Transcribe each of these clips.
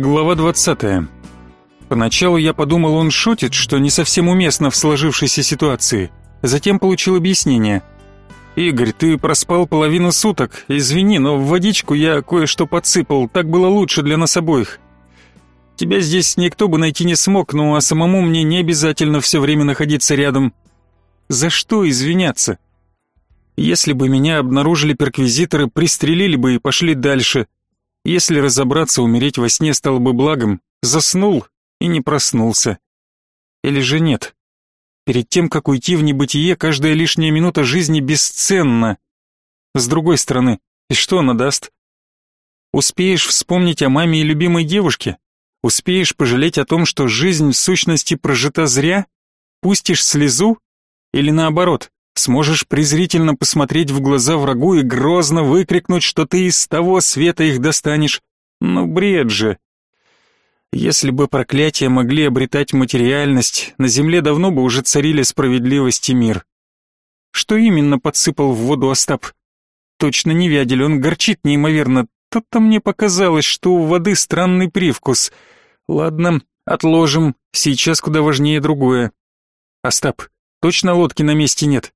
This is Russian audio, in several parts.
Глава 20. Поначалу я подумал, он шутит, что не совсем уместно в сложившейся ситуации. Затем получил объяснение. «Игорь, ты проспал половину суток. Извини, но в водичку я кое-что подсыпал. Так было лучше для нас обоих. Тебя здесь никто бы найти не смог, ну а самому мне не обязательно все время находиться рядом. За что извиняться? Если бы меня обнаружили перквизиторы, пристрелили бы и пошли дальше. Если разобраться, умереть во сне стало бы благом. Заснул и не проснулся. Или же нет? Перед тем, как уйти в небытие, каждая лишняя минута жизни бесценна. С другой стороны, и что она даст? Успеешь вспомнить о маме и любимой девушке? Успеешь пожалеть о том, что жизнь в сущности прожита зря? Пустишь слезу? Или наоборот, сможешь презрительно посмотреть в глаза врагу и грозно выкрикнуть, что ты из того света их достанешь? Ну бред же! Если бы проклятия могли обретать материальность, на земле давно бы уже царили справедливость и мир. Что именно подсыпал в воду Остап? Точно не вядель, он горчит неимоверно. То-то мне показалось, что у воды странный привкус. Ладно, отложим, сейчас куда важнее другое. Остап, точно лодки на месте нет?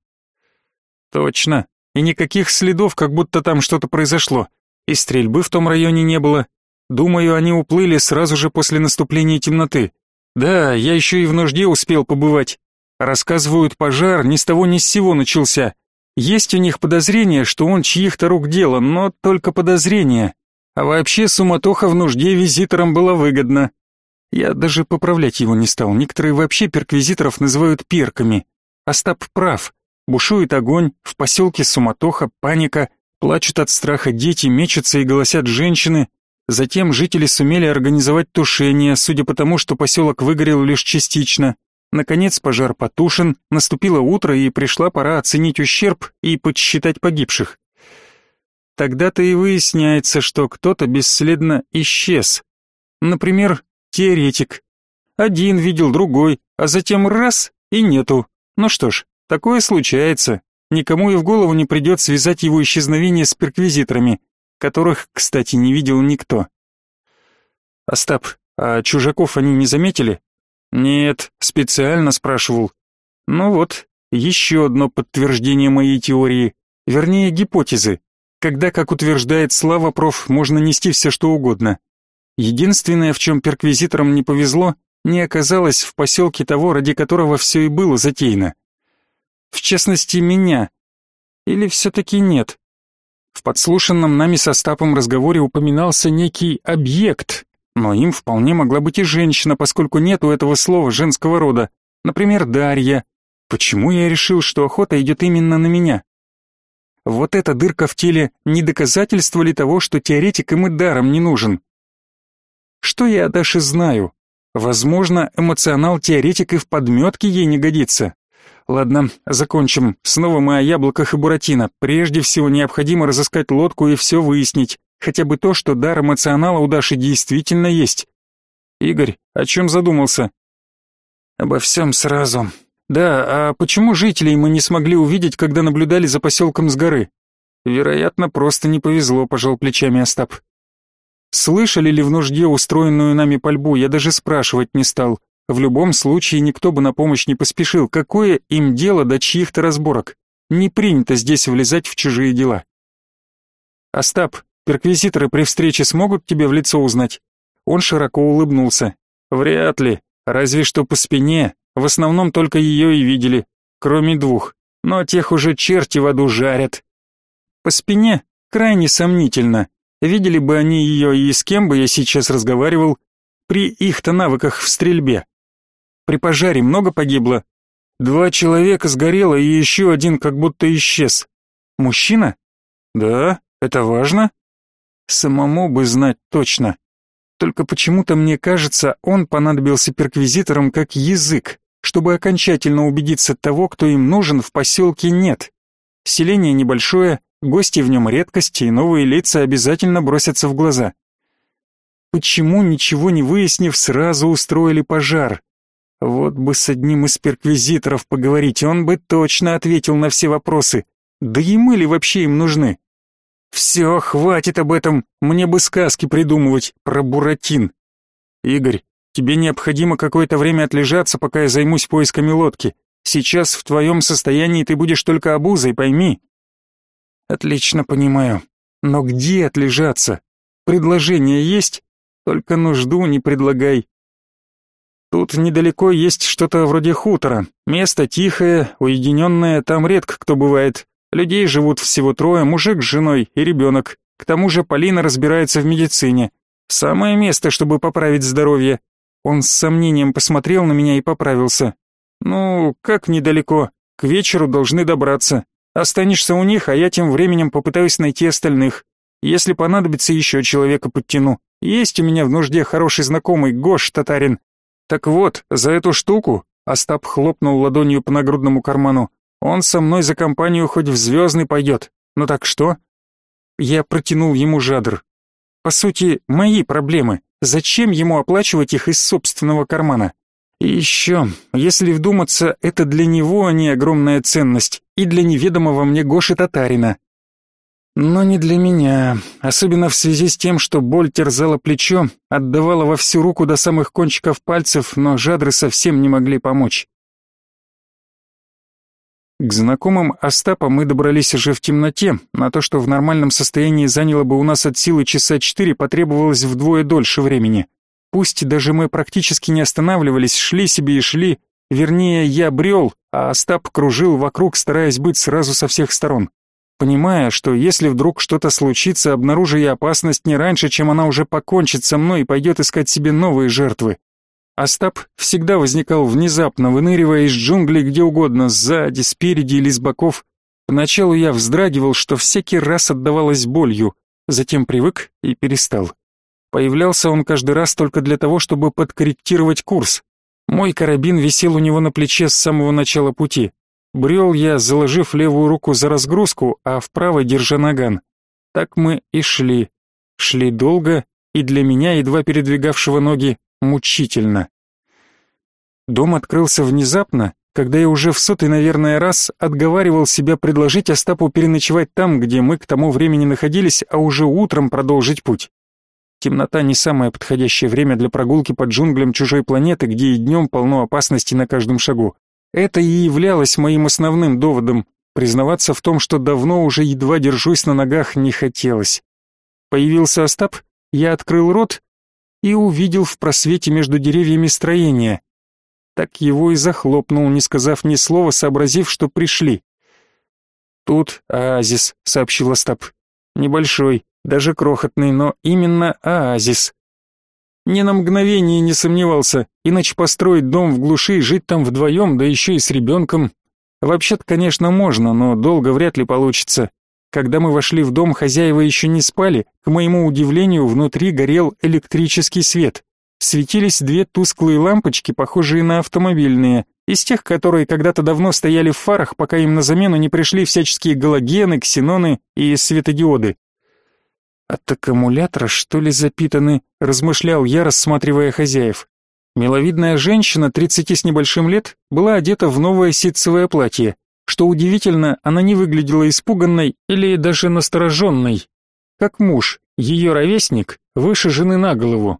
Точно, и никаких следов, как будто там что-то произошло. И стрельбы в том районе не было, Думаю, они уплыли сразу же после наступления темноты. Да, я еще и в нужде успел побывать. Рассказывают, пожар ни с того ни с сего начался. Есть у них подозрение, что он чьих-то рук дело, но только подозрение. А вообще суматоха в нужде визиторам была выгодна. Я даже поправлять его не стал. Некоторые вообще перквизиторов называют перками. Остап прав. Бушует огонь, в поселке суматоха, паника, плачут от страха дети, мечутся и голосят женщины, Затем жители сумели организовать тушение, судя по тому, что поселок выгорел лишь частично. Наконец пожар потушен, наступило утро и пришла пора оценить ущерб и подсчитать погибших. Тогда-то и выясняется, что кто-то бесследно исчез. Например, теоретик. Один видел другой, а затем раз и нету. Ну что ж, такое случается. Никому и в голову не придет связать его исчезновение с перквизиторами которых, кстати, не видел никто. Остап, а чужаков они не заметили? Нет, специально спрашивал. Ну вот, еще одно подтверждение моей теории, вернее гипотезы. Когда, как утверждает Слава Проф, можно нести все что угодно. Единственное, в чем перквизиторам не повезло, не оказалось в поселке того, ради которого все и было затеяно. В частности, меня. Или все-таки нет? В подслушанном нами со Стапом разговоре упоминался некий объект, но им вполне могла быть и женщина, поскольку нет у этого слова женского рода. Например, Дарья. Почему я решил, что охота идет именно на меня? Вот эта дырка в теле не доказательство ли того, что теоретикам и даром не нужен? Что я о Даше знаю? Возможно, эмоционал-теоретик и в подметке ей не годится. Ладно, закончим. Снова мы о яблоках и Буратино. Прежде всего необходимо разыскать лодку и все выяснить. Хотя бы то, что дар эмоционала у Даши действительно есть. Игорь, о чем задумался? Обо всем сразу. Да, а почему жителей мы не смогли увидеть, когда наблюдали за поселком с горы? Вероятно, просто не повезло, пожал плечами Остап. Слышали ли в нужде устроенную нами пальбу, я даже спрашивать не стал. В любом случае никто бы на помощь не поспешил. Какое им дело до чьих-то разборок? Не принято здесь влезать в чужие дела. Остап, перквизиторы при встрече смогут тебя в лицо узнать? Он широко улыбнулся. Вряд ли. Разве что по спине. В основном только ее и видели. Кроме двух. Но тех уже черти в аду жарят. По спине крайне сомнительно. Видели бы они ее и с кем бы я сейчас разговаривал, при их-то навыках в стрельбе. При пожаре много погибло? Два человека сгорело, и еще один как будто исчез. Мужчина? Да, это важно. Самому бы знать точно. Только почему-то мне кажется, он понадобился перквизиторам как язык, чтобы окончательно убедиться того, кто им нужен, в поселке нет. Селение небольшое, гости в нем редкости, и новые лица обязательно бросятся в глаза. Почему, ничего не выяснив, сразу устроили пожар? Вот бы с одним из перквизиторов поговорить, он бы точно ответил на все вопросы. Да и мы ли вообще им нужны? Все, хватит об этом, мне бы сказки придумывать про Буратин. Игорь, тебе необходимо какое-то время отлежаться, пока я займусь поисками лодки. Сейчас в твоем состоянии ты будешь только обузой, пойми. Отлично понимаю. Но где отлежаться? Предложение есть? Только нужду не предлагай. Тут недалеко есть что-то вроде хутора. Место тихое, уединенное, там редко кто бывает. Людей живут всего трое, мужик с женой и ребенок. К тому же Полина разбирается в медицине. Самое место, чтобы поправить здоровье. Он с сомнением посмотрел на меня и поправился. Ну, как недалеко. К вечеру должны добраться. Останешься у них, а я тем временем попытаюсь найти остальных. Если понадобится, еще человека подтяну. Есть у меня в нужде хороший знакомый, Гош Татарин. Так вот, за эту штуку, Остап хлопнул ладонью по нагрудному карману, он со мной за компанию хоть в звездный пойдет. Ну так что? Я протянул ему жадр. По сути, мои проблемы. Зачем ему оплачивать их из собственного кармана? И еще, если вдуматься, это для него, а не огромная ценность, и для неведомого мне Гоши Татарина. Но не для меня, особенно в связи с тем, что боль терзала плечо, отдавала во всю руку до самых кончиков пальцев, но жадры совсем не могли помочь. К знакомым Остапа мы добрались уже в темноте, на то, что в нормальном состоянии заняло бы у нас от силы часа четыре, потребовалось вдвое дольше времени. Пусть даже мы практически не останавливались, шли себе и шли, вернее, я брел, а Остап кружил вокруг, стараясь быть сразу со всех сторон понимая, что если вдруг что-то случится, обнаружу я опасность не раньше, чем она уже покончит со мной и пойдет искать себе новые жертвы. Остап всегда возникал внезапно, выныривая из джунглей где угодно, сзади, спереди или с боков. Поначалу я вздрагивал, что всякий раз отдавалось болью, затем привык и перестал. Появлялся он каждый раз только для того, чтобы подкорректировать курс. Мой карабин висел у него на плече с самого начала пути. Брел я, заложив левую руку за разгрузку, а в правой держа наган. Так мы и шли. Шли долго, и для меня, едва передвигавшего ноги, мучительно. Дом открылся внезапно, когда я уже в сотый, наверное, раз отговаривал себя предложить Остапу переночевать там, где мы к тому времени находились, а уже утром продолжить путь. Темнота не самое подходящее время для прогулки по джунглям чужой планеты, где и днем полно опасностей на каждом шагу. Это и являлось моим основным доводом. Признаваться в том, что давно уже едва держусь на ногах, не хотелось. Появился Остап, я открыл рот и увидел в просвете между деревьями строение. Так его и захлопнул, не сказав ни слова, сообразив, что пришли. «Тут оазис», — сообщил Остап. «Небольшой, даже крохотный, но именно оазис. Ни на мгновение не сомневался, иначе построить дом в глуши и жить там вдвоем, да еще и с ребенком. Вообще-то, конечно, можно, но долго вряд ли получится. Когда мы вошли в дом, хозяева еще не спали, к моему удивлению, внутри горел электрический свет. Светились две тусклые лампочки, похожие на автомобильные, из тех, которые когда-то давно стояли в фарах, пока им на замену не пришли всяческие галогены, ксеноны и светодиоды. От аккумулятора, что ли, запитаны, размышлял я, рассматривая хозяев. Миловидная женщина, тридцати с небольшим лет, была одета в новое ситцевое платье. Что удивительно, она не выглядела испуганной или даже настороженной. Как муж, ее ровесник, выше жены на голову.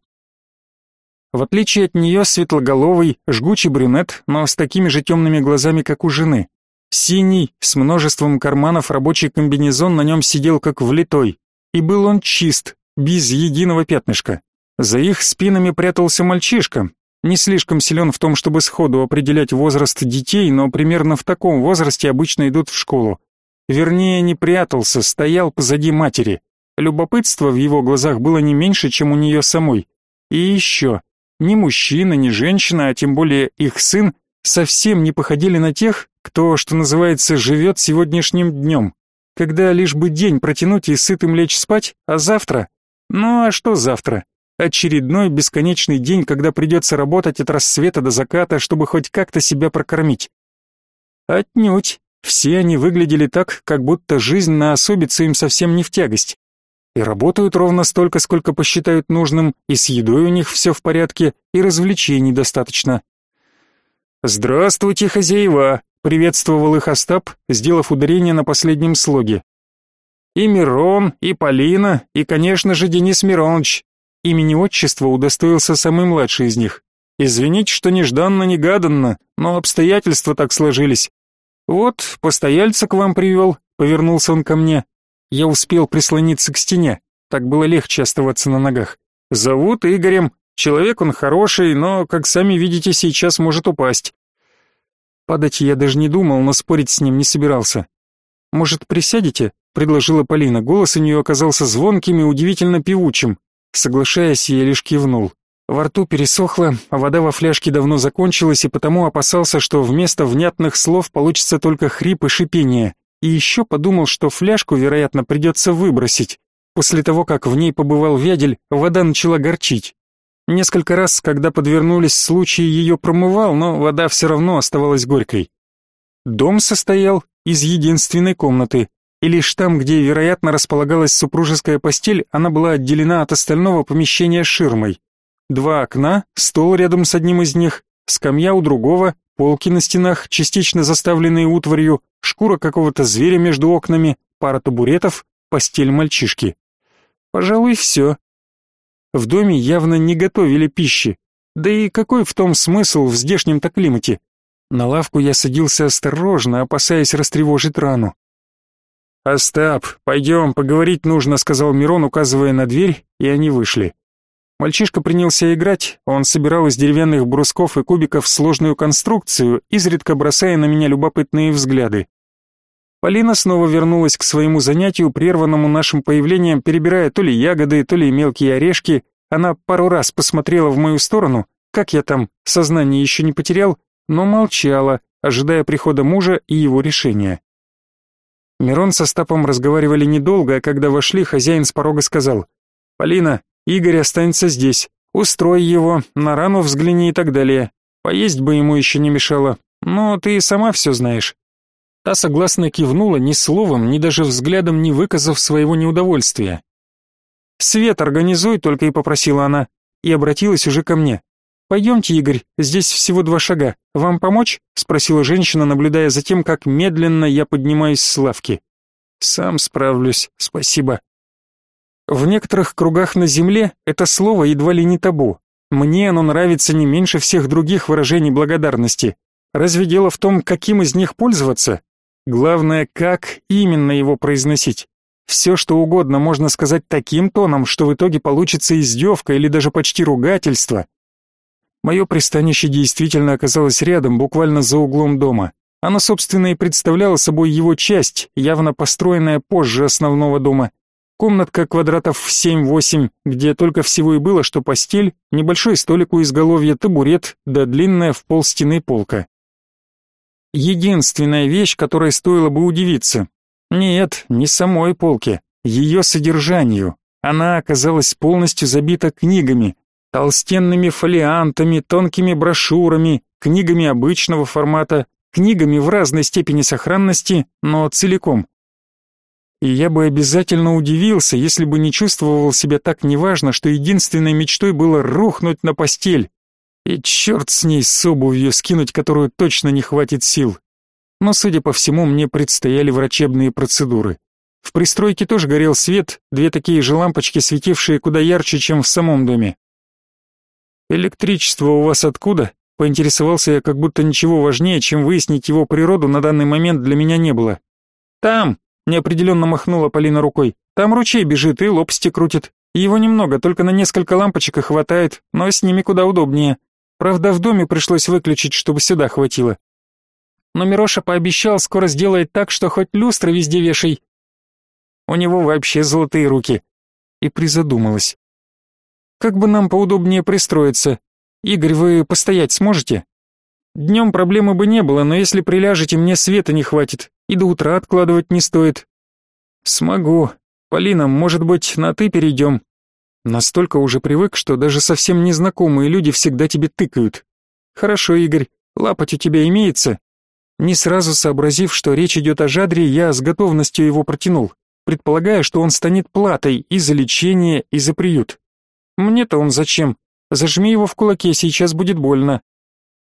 В отличие от нее, светлоголовый, жгучий брюнет, но с такими же темными глазами, как у жены. Синий, с множеством карманов рабочий комбинезон на нем сидел как влитой, и был он чист, без единого пятнышка. За их спинами прятался мальчишка, не слишком силен в том, чтобы сходу определять возраст детей, но примерно в таком возрасте обычно идут в школу. Вернее, не прятался, стоял позади матери. Любопытство в его глазах было не меньше, чем у нее самой. И еще, ни мужчина, ни женщина, а тем более их сын, совсем не походили на тех, кто, что называется, живет сегодняшним днем когда лишь бы день протянуть и сытым лечь спать, а завтра? Ну а что завтра? Очередной бесконечный день, когда придется работать от рассвета до заката, чтобы хоть как-то себя прокормить. Отнюдь. Все они выглядели так, как будто жизнь на особице им совсем не в тягость. И работают ровно столько, сколько посчитают нужным, и с едой у них все в порядке, и развлечений достаточно. «Здравствуйте, хозяева!» Приветствовал их Остап, сделав ударение на последнем слоге. И Мирон, и Полина, и, конечно же, Денис Миронович. Имени отчества удостоился самый младший из них. Извините, что нежданно-негаданно, но обстоятельства так сложились. Вот, постояльца к вам привел, повернулся он ко мне. Я успел прислониться к стене, так было легче оставаться на ногах. Зовут Игорем, человек он хороший, но, как сами видите, сейчас может упасть. Падать я даже не думал, но спорить с ним не собирался. «Может, присядете?» — предложила Полина. Голос у нее оказался звонким и удивительно певучим. Соглашаясь, я лишь кивнул. Во рту пересохло, а вода во фляжке давно закончилась, и потому опасался, что вместо внятных слов получится только хрип и шипение. И еще подумал, что фляжку, вероятно, придется выбросить. После того, как в ней побывал вядель, вода начала горчить. Несколько раз, когда подвернулись случаи, ее промывал, но вода все равно оставалась горькой. Дом состоял из единственной комнаты, и лишь там, где, вероятно, располагалась супружеская постель, она была отделена от остального помещения ширмой. Два окна, стол рядом с одним из них, скамья у другого, полки на стенах, частично заставленные утварью, шкура какого-то зверя между окнами, пара табуретов, постель мальчишки. Пожалуй, все. В доме явно не готовили пищи. Да и какой в том смысл в здешнем-то климате? На лавку я садился осторожно, опасаясь растревожить рану. «Остап, пойдем, поговорить нужно», — сказал Мирон, указывая на дверь, и они вышли. Мальчишка принялся играть, он собирал из деревянных брусков и кубиков сложную конструкцию, изредка бросая на меня любопытные взгляды. Полина снова вернулась к своему занятию, прерванному нашим появлением, перебирая то ли ягоды, то ли мелкие орешки. Она пару раз посмотрела в мою сторону, как я там, сознание еще не потерял, но молчала, ожидая прихода мужа и его решения. Мирон со Стапом разговаривали недолго, а когда вошли, хозяин с порога сказал, «Полина, Игорь останется здесь, устрой его, на рану взгляни и так далее. Поесть бы ему еще не мешало, но ты и сама все знаешь». Та согласно кивнула, ни словом, ни даже взглядом не выказав своего неудовольствия. «Свет организуй», — только и попросила она, и обратилась уже ко мне. «Пойдемте, Игорь, здесь всего два шага. Вам помочь?» — спросила женщина, наблюдая за тем, как медленно я поднимаюсь с лавки. «Сам справлюсь, спасибо». В некоторых кругах на земле это слово едва ли не табу. Мне оно нравится не меньше всех других выражений благодарности. Разве дело в том, каким из них пользоваться? Главное, как именно его произносить. Все, что угодно можно сказать таким тоном, что в итоге получится издевка или даже почти ругательство. Мое пристанище действительно оказалось рядом, буквально за углом дома. Оно, собственно, и представляло собой его часть, явно построенная позже основного дома. Комнатка квадратов в 7-8, где только всего и было, что постель, небольшой столик у изголовья, табурет, да длинная в пол стены полка. Единственная вещь, которой стоило бы удивиться. Нет, не самой полке, ее содержанию. Она оказалась полностью забита книгами, толстенными фолиантами, тонкими брошюрами, книгами обычного формата, книгами в разной степени сохранности, но целиком. И я бы обязательно удивился, если бы не чувствовал себя так неважно, что единственной мечтой было рухнуть на постель. И черт с ней, с обувью скинуть, которую точно не хватит сил. Но, судя по всему, мне предстояли врачебные процедуры. В пристройке тоже горел свет, две такие же лампочки, светившие куда ярче, чем в самом доме. «Электричество у вас откуда?» Поинтересовался я, как будто ничего важнее, чем выяснить его природу на данный момент для меня не было. «Там!» — неопределенно махнула Полина рукой. «Там ручей бежит и лопасти крутит. Его немного, только на несколько лампочек и хватает, но с ними куда удобнее. Правда, в доме пришлось выключить, чтобы сюда хватило. Но Мироша пообещал, скоро сделает так, что хоть люстра везде вешай. У него вообще золотые руки». И призадумалась. Как бы нам поудобнее пристроиться? Игорь, вы постоять сможете? Днем проблемы бы не было, но если приляжете, мне света не хватит, и до утра откладывать не стоит. Смогу. Полина, может быть, на «ты» перейдем? Настолько уже привык, что даже совсем незнакомые люди всегда тебе тыкают. Хорошо, Игорь, лапоть у тебя имеется? Не сразу сообразив, что речь идет о жадре, я с готовностью его протянул, предполагая, что он станет платой и за лечение, и за приют. Мне-то он зачем? Зажми его в кулаке, сейчас будет больно.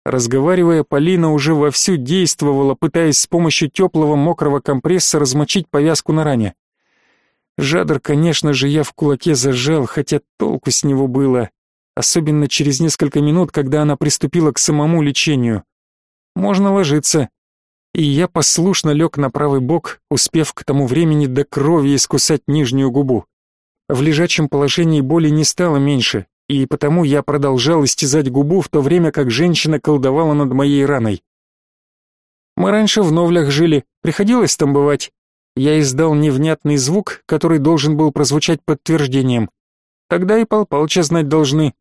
Разговаривая, Полина уже вовсю действовала, пытаясь с помощью теплого мокрого компресса размочить повязку на ране. Жадр, конечно же, я в кулаке зажал, хотя толку с него было. Особенно через несколько минут, когда она приступила к самому лечению. Можно ложиться. И я послушно лег на правый бок, успев к тому времени до крови искусать нижнюю губу. В лежачем положении боли не стало меньше, и потому я продолжал истязать губу в то время, как женщина колдовала над моей раной. Мы раньше в Новлях жили, приходилось там бывать. Я издал невнятный звук, который должен был прозвучать подтверждением. Тогда и Пал Палча знать должны.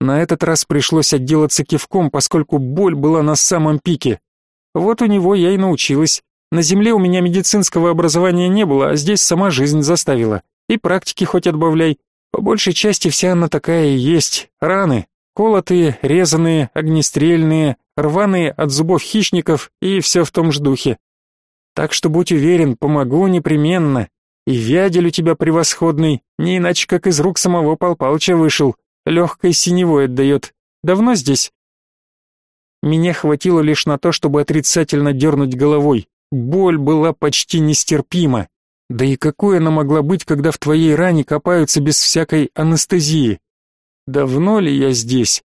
На этот раз пришлось отделаться кивком, поскольку боль была на самом пике. Вот у него я и научилась. На земле у меня медицинского образования не было, а здесь сама жизнь заставила. И практики хоть отбавляй. По большей части вся она такая и есть. Раны. Колотые, резаные, огнестрельные, рваные от зубов хищников и все в том же духе. Так что будь уверен, помогу непременно. И вядель у тебя превосходный, не иначе как из рук самого Пал Палча вышел. Легкой синевой отдает. Давно здесь? Меня хватило лишь на то, чтобы отрицательно дернуть головой. Боль была почти нестерпима. Да и какой она могла быть, когда в твоей ране копаются без всякой анестезии? Давно ли я здесь?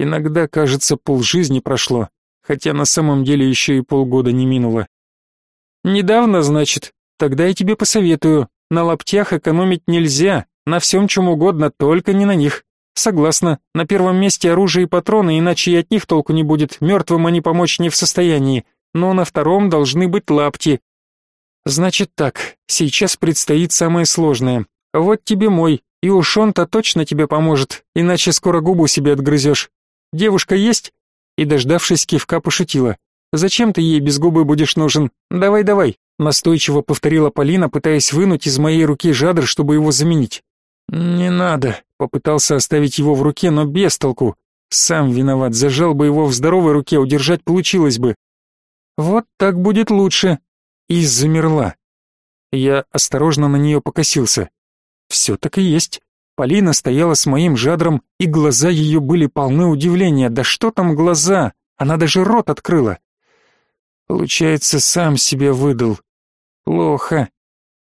Иногда, кажется, полжизни прошло, хотя на самом деле еще и полгода не минуло. Недавно, значит? Тогда я тебе посоветую. На лаптях экономить нельзя, на всем чем угодно, только не на них. Согласна, на первом месте оружие и патроны, иначе и от них толку не будет, мертвым они помочь не в состоянии. Но на втором должны быть лапти. Значит так, сейчас предстоит самое сложное. Вот тебе мой, и уж он-то точно тебе поможет, иначе скоро губу себе отгрызешь. Девушка есть?» И, дождавшись кивка, пошутила. «Зачем ты ей без губы будешь нужен? Давай, давай!» Настойчиво повторила Полина, пытаясь вынуть из моей руки жадр, чтобы его заменить. «Не надо», — попытался оставить его в руке, но без толку. Сам виноват, зажал бы его в здоровой руке, удержать получилось бы. «Вот так будет лучше». И замерла. Я осторожно на нее покосился. Все так и есть. Полина стояла с моим жадром, и глаза ее были полны удивления. Да что там глаза? Она даже рот открыла. Получается, сам себе выдал. Плохо.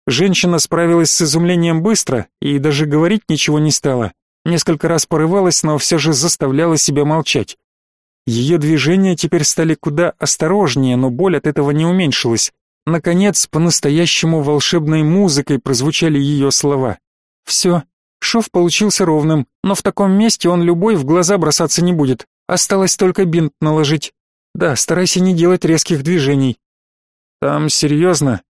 Женщина справилась с изумлением быстро и даже говорить ничего не стала. Несколько раз порывалась, но все же заставляла себя молчать. Ее движения теперь стали куда осторожнее, но боль от этого не уменьшилась. Наконец, по-настоящему волшебной музыкой прозвучали ее слова. «Все, Шов получился ровным, но в таком месте он любой в глаза бросаться не будет. Осталось только бинт наложить. Да, старайся не делать резких движений. Там серьезно?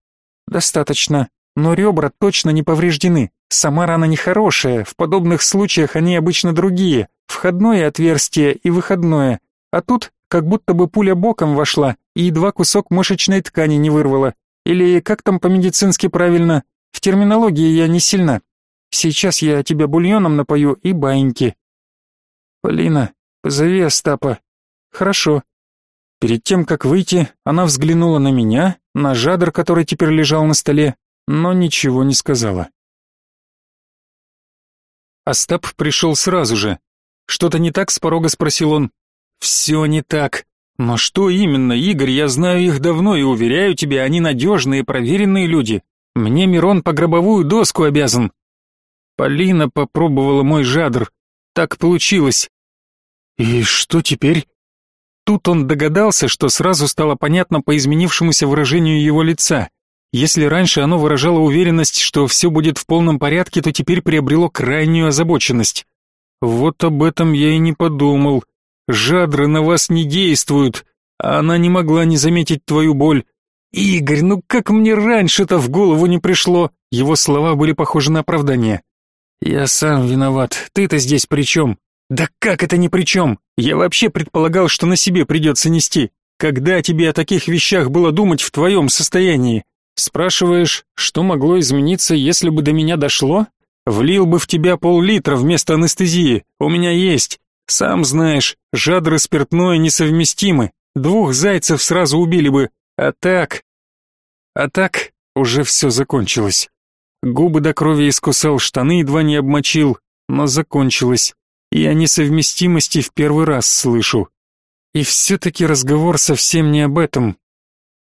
Достаточно. Но ребра точно не повреждены. Сама рана нехорошая, в подобных случаях они обычно другие. Входное отверстие и выходное. А тут как будто бы пуля боком вошла и едва кусок мышечной ткани не вырвала. Или как там по-медицински правильно? В терминологии я не сильна. Сейчас я тебя бульоном напою и баиньки. Полина, позови Остапа. Хорошо. Перед тем, как выйти, она взглянула на меня, на жадр, который теперь лежал на столе, но ничего не сказала. Остап пришел сразу же. Что-то не так с порога спросил он. Все не так. Но что именно, Игорь, я знаю их давно и уверяю тебя, они надежные, проверенные люди. Мне Мирон по гробовую доску обязан. Полина попробовала мой жадр. Так получилось. И что теперь? Тут он догадался, что сразу стало понятно по изменившемуся выражению его лица. Если раньше оно выражало уверенность, что все будет в полном порядке, то теперь приобрело крайнюю озабоченность. Вот об этом я и не подумал. Жадры на вас не действуют, а она не могла не заметить твою боль. Игорь, ну как мне раньше-то в голову не пришло? Его слова были похожи на оправдание. «Я сам виноват. Ты-то здесь при чем?» «Да как это ни при чем? Я вообще предполагал, что на себе придется нести. Когда тебе о таких вещах было думать в твоем состоянии? Спрашиваешь, что могло измениться, если бы до меня дошло? Влил бы в тебя пол-литра вместо анестезии. У меня есть. Сам знаешь, жадры спиртное несовместимы. Двух зайцев сразу убили бы. А так... А так уже все закончилось. Губы до крови искусал, штаны едва не обмочил, но закончилось. И о несовместимости в первый раз слышу. И все-таки разговор совсем не об этом.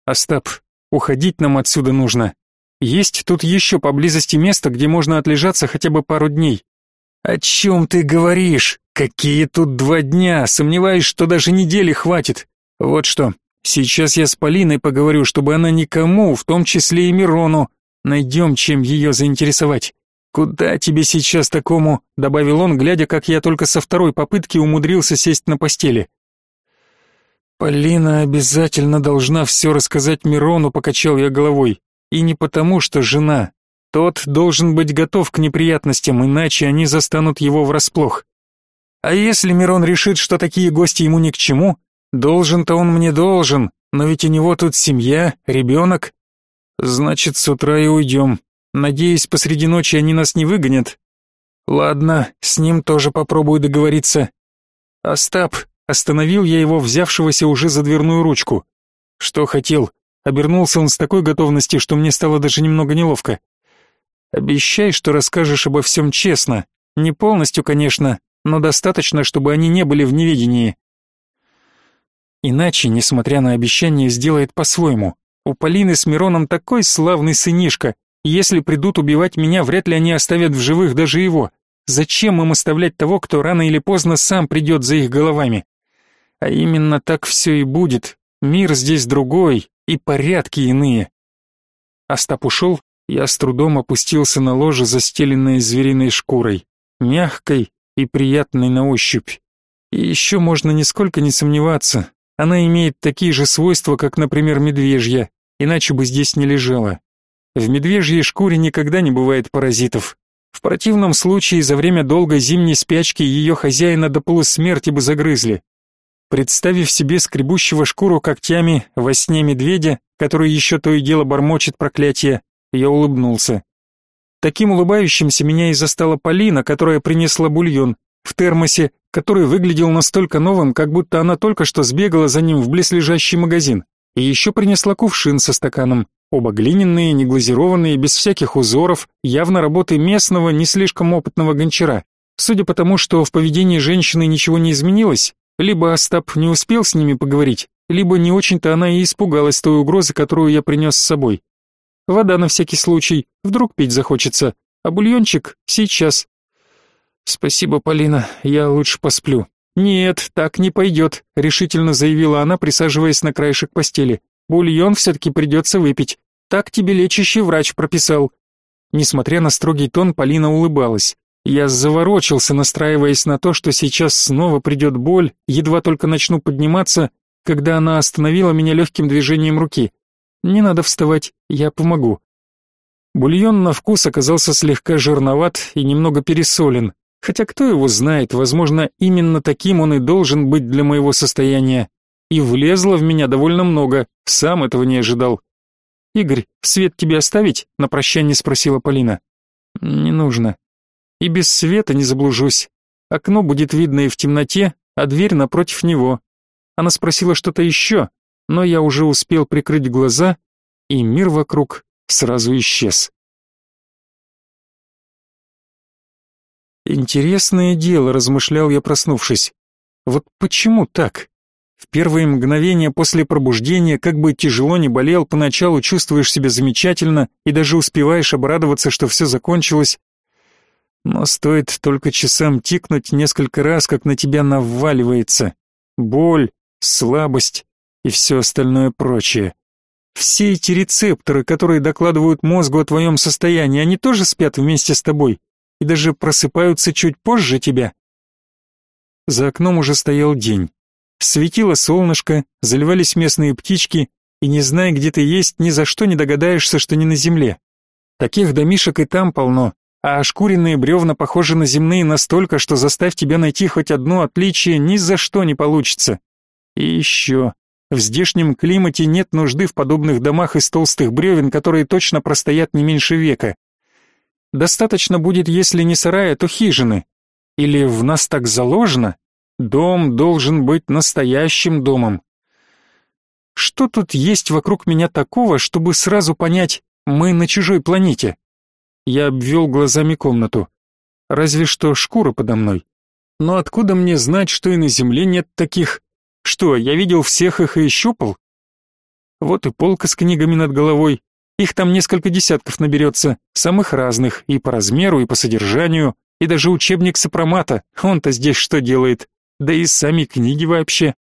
Остап, уходить нам отсюда нужно. Есть тут еще поблизости место, где можно отлежаться хотя бы пару дней. О чем ты говоришь? Какие тут два дня? Сомневаюсь, что даже недели хватит. Вот что, сейчас я с Полиной поговорю, чтобы она никому, в том числе и Мирону, найдем, чем ее заинтересовать. Куда тебе сейчас такому? добавил он, глядя, как я только со второй попытки умудрился сесть на постели. Полина обязательно должна все рассказать Мирону, покачал я головой. И не потому, что жена. Тот должен быть готов к неприятностям, иначе они застанут его врасплох. А если Мирон решит, что такие гости ему ни к чему, должен-то он мне должен, но ведь у него тут семья, ребенок. Значит, с утра и уйдем. Надеюсь, посреди ночи они нас не выгонят. Ладно, с ним тоже попробую договориться. Остап, остановил я его, взявшегося уже за дверную ручку. Что хотел? Обернулся он с такой готовностью, что мне стало даже немного неловко. Обещай, что расскажешь обо всем честно. Не полностью, конечно, но достаточно, чтобы они не были в неведении. Иначе, несмотря на обещание, сделает по-своему. У Полины с Мироном такой славный сынишка, если придут убивать меня, вряд ли они оставят в живых даже его. Зачем им оставлять того, кто рано или поздно сам придет за их головами? А именно так все и будет. Мир здесь другой, и порядки иные. Остап ушел, я с трудом опустился на ложе, застеленное звериной шкурой, мягкой и приятной на ощупь. И еще можно нисколько не сомневаться, она имеет такие же свойства, как, например, медвежья, иначе бы здесь не лежала. В медвежьей шкуре никогда не бывает паразитов. В противном случае за время долгой зимней спячки ее хозяина до полусмерти бы загрызли. Представив себе скребущего шкуру когтями во сне медведя, который еще то и дело бормочет проклятие, я улыбнулся. Таким улыбающимся меня и застала Полина, которая принесла бульон в термосе, который выглядел настолько новым, как будто она только что сбегала за ним в близлежащий магазин, и еще принесла кувшин со стаканом. Оба глиняные, неглазированные, без всяких узоров, явно работы местного, не слишком опытного гончара. Судя по тому, что в поведении женщины ничего не изменилось, либо Остап не успел с ними поговорить, либо не очень-то она и испугалась той угрозы, которую я принес с собой. Вода на всякий случай, вдруг пить захочется, а бульончик сейчас. Спасибо, Полина, я лучше посплю. Нет, так не пойдет», — решительно заявила она, присаживаясь на краешек постели. Бульон все-таки придется выпить. Так тебе лечащий врач прописал. Несмотря на строгий тон, Полина улыбалась. Я заворочился, настраиваясь на то, что сейчас снова придет боль, едва только начну подниматься, когда она остановила меня легким движением руки. «Не надо вставать, я помогу». Бульон на вкус оказался слегка жирноват и немного пересолен, хотя кто его знает, возможно, именно таким он и должен быть для моего состояния и влезло в меня довольно много, сам этого не ожидал. «Игорь, свет тебе оставить?» — на прощание спросила Полина. «Не нужно. И без света не заблужусь. Окно будет видно и в темноте, а дверь напротив него». Она спросила что-то еще, но я уже успел прикрыть глаза, и мир вокруг сразу исчез. Интересное дело, размышлял я, проснувшись. Вот почему так? В первые мгновения после пробуждения, как бы тяжело ни болел, поначалу чувствуешь себя замечательно и даже успеваешь обрадоваться, что все закончилось. Но стоит только часам тикнуть несколько раз, как на тебя наваливается боль, слабость и все остальное прочее. Все эти рецепторы, которые докладывают мозгу о твоем состоянии, они тоже спят вместе с тобой и даже просыпаются чуть позже тебя. За окном уже стоял день. Светило солнышко, заливались местные птички, и не зная, где ты есть, ни за что не догадаешься, что не на земле. Таких домишек и там полно, а ошкуренные бревна похожи на земные настолько, что заставь тебя найти хоть одно отличие ни за что не получится. И еще, в здешнем климате нет нужды в подобных домах из толстых бревен, которые точно простоят не меньше века. Достаточно будет, если не сарая, то хижины. Или в нас так заложено, Дом должен быть настоящим домом. Что тут есть вокруг меня такого, чтобы сразу понять, мы на чужой планете? Я обвел глазами комнату. Разве что шкура подо мной. Но откуда мне знать, что и на Земле нет таких? Что, я видел всех их и щупал? Вот и полка с книгами над головой, Их там несколько десятков наберется, самых разных, и по размеру, и по содержанию, и даже учебник сопромата, он-то здесь что делает, да и сами книги вообще.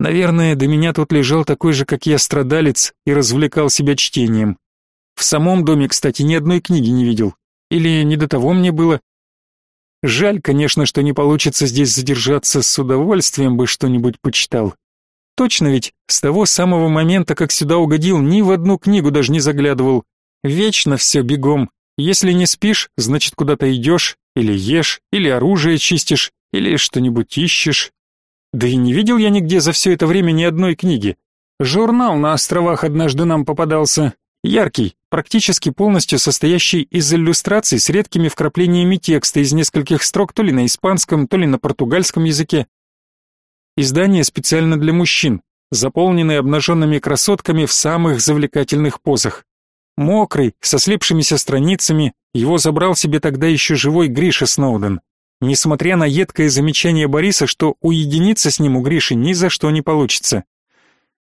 Наверное, до меня тут лежал такой же, как я, страдалец и развлекал себя чтением. В самом доме, кстати, ни одной книги не видел. Или не до того мне было. Жаль, конечно, что не получится здесь задержаться, с удовольствием бы что-нибудь почитал. Точно ведь, с того самого момента, как сюда угодил, ни в одну книгу даже не заглядывал. Вечно все бегом. Если не спишь, значит куда-то идешь, или ешь, или оружие чистишь, или что-нибудь ищешь. Да и не видел я нигде за все это время ни одной книги. Журнал на островах однажды нам попадался, Яркий, практически полностью состоящий из иллюстраций с редкими вкраплениями текста из нескольких строк то ли на испанском, то ли на португальском языке. Издание специально для мужчин, заполненное обнаженными красотками в самых завлекательных позах. Мокрый, со слепшимися страницами, его забрал себе тогда еще живой Гриша Сноуден. Несмотря на едкое замечание Бориса, что уединиться с ним у Гриши ни за что не получится.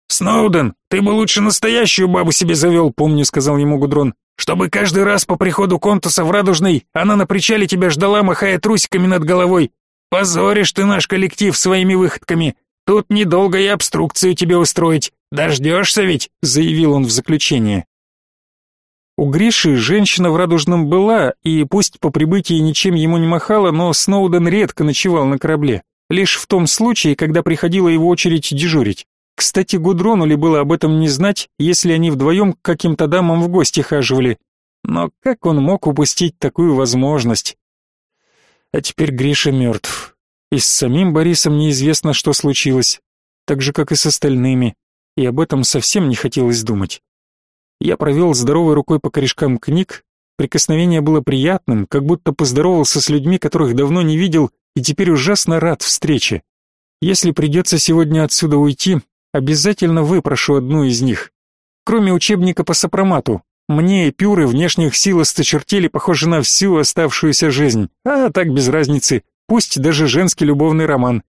«Сноуден, ты бы лучше настоящую бабу себе завел», — помню, сказал ему Гудрон. «Чтобы каждый раз по приходу Контуса в Радужный она на причале тебя ждала, махая трусиками над головой. Позоришь ты наш коллектив своими выходками. Тут недолго и обструкцию тебе устроить. Дождешься ведь», — заявил он в заключение. У Гриши женщина в Радужном была, и пусть по прибытии ничем ему не махала, но Сноуден редко ночевал на корабле. Лишь в том случае, когда приходила его очередь дежурить. Кстати, Гудрону ли было об этом не знать, если они вдвоем к каким-то дамам в гости хаживали? Но как он мог упустить такую возможность? А теперь Гриша мертв. И с самим Борисом неизвестно, что случилось. Так же, как и с остальными. И об этом совсем не хотелось думать. Я провел здоровой рукой по корешкам книг. Прикосновение было приятным, как будто поздоровался с людьми, которых давно не видел, и теперь ужасно рад встрече. Если придется сегодня отсюда уйти, Обязательно выпрошу одну из них. Кроме учебника по сопромату, мне эпюры внешних сил осточертели, похоже, на всю оставшуюся жизнь. А так без разницы, пусть даже женский любовный роман.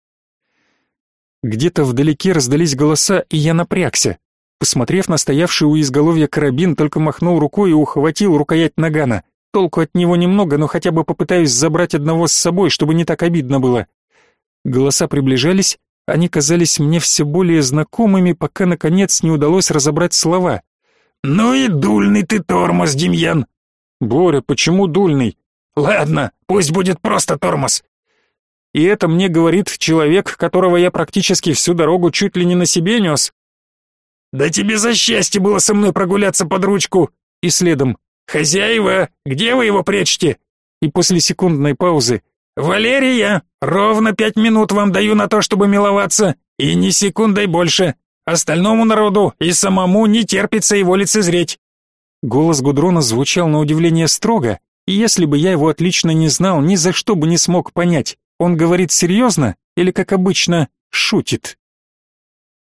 Где-то вдалеке раздались голоса, и я напрягся. Посмотрев на стоявший у изголовья карабин, только махнул рукой и ухватил рукоять нагана. Толку от него немного, но хотя бы попытаюсь забрать одного с собой, чтобы не так обидно было. Голоса приближались, они казались мне все более знакомыми, пока наконец не удалось разобрать слова. «Ну и дульный ты тормоз, Демьян!» «Боря, почему дульный?» «Ладно, пусть будет просто тормоз!» И это мне говорит человек, которого я практически всю дорогу чуть ли не на себе нес. «Да тебе за счастье было со мной прогуляться под ручку!» И следом. «Хозяева, где вы его прячете?» И после секундной паузы. «Валерия, ровно пять минут вам даю на то, чтобы миловаться, и ни секундой больше. Остальному народу и самому не терпится его лицезреть». Голос Гудрона звучал на удивление строго, и если бы я его отлично не знал, ни за что бы не смог понять, он говорит серьезно или, как обычно, шутит.